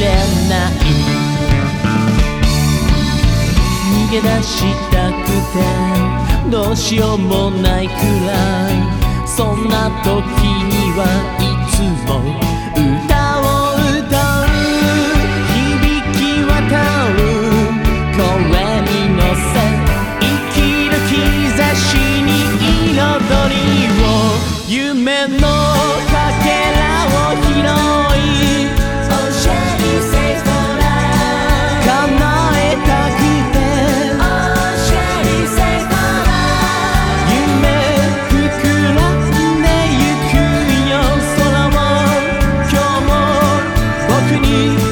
れない逃げ出したくてどうしようもないくらいそんな時にはいつも歌を歌う響き渡る声に乗せ生きる兆しに彩りを夢の You.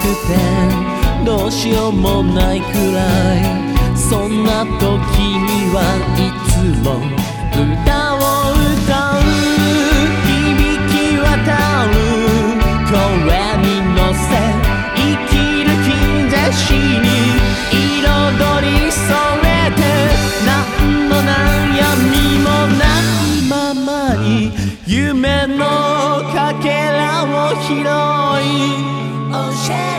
くてどうしようもないくらい。そんな時にはいつも歌を share.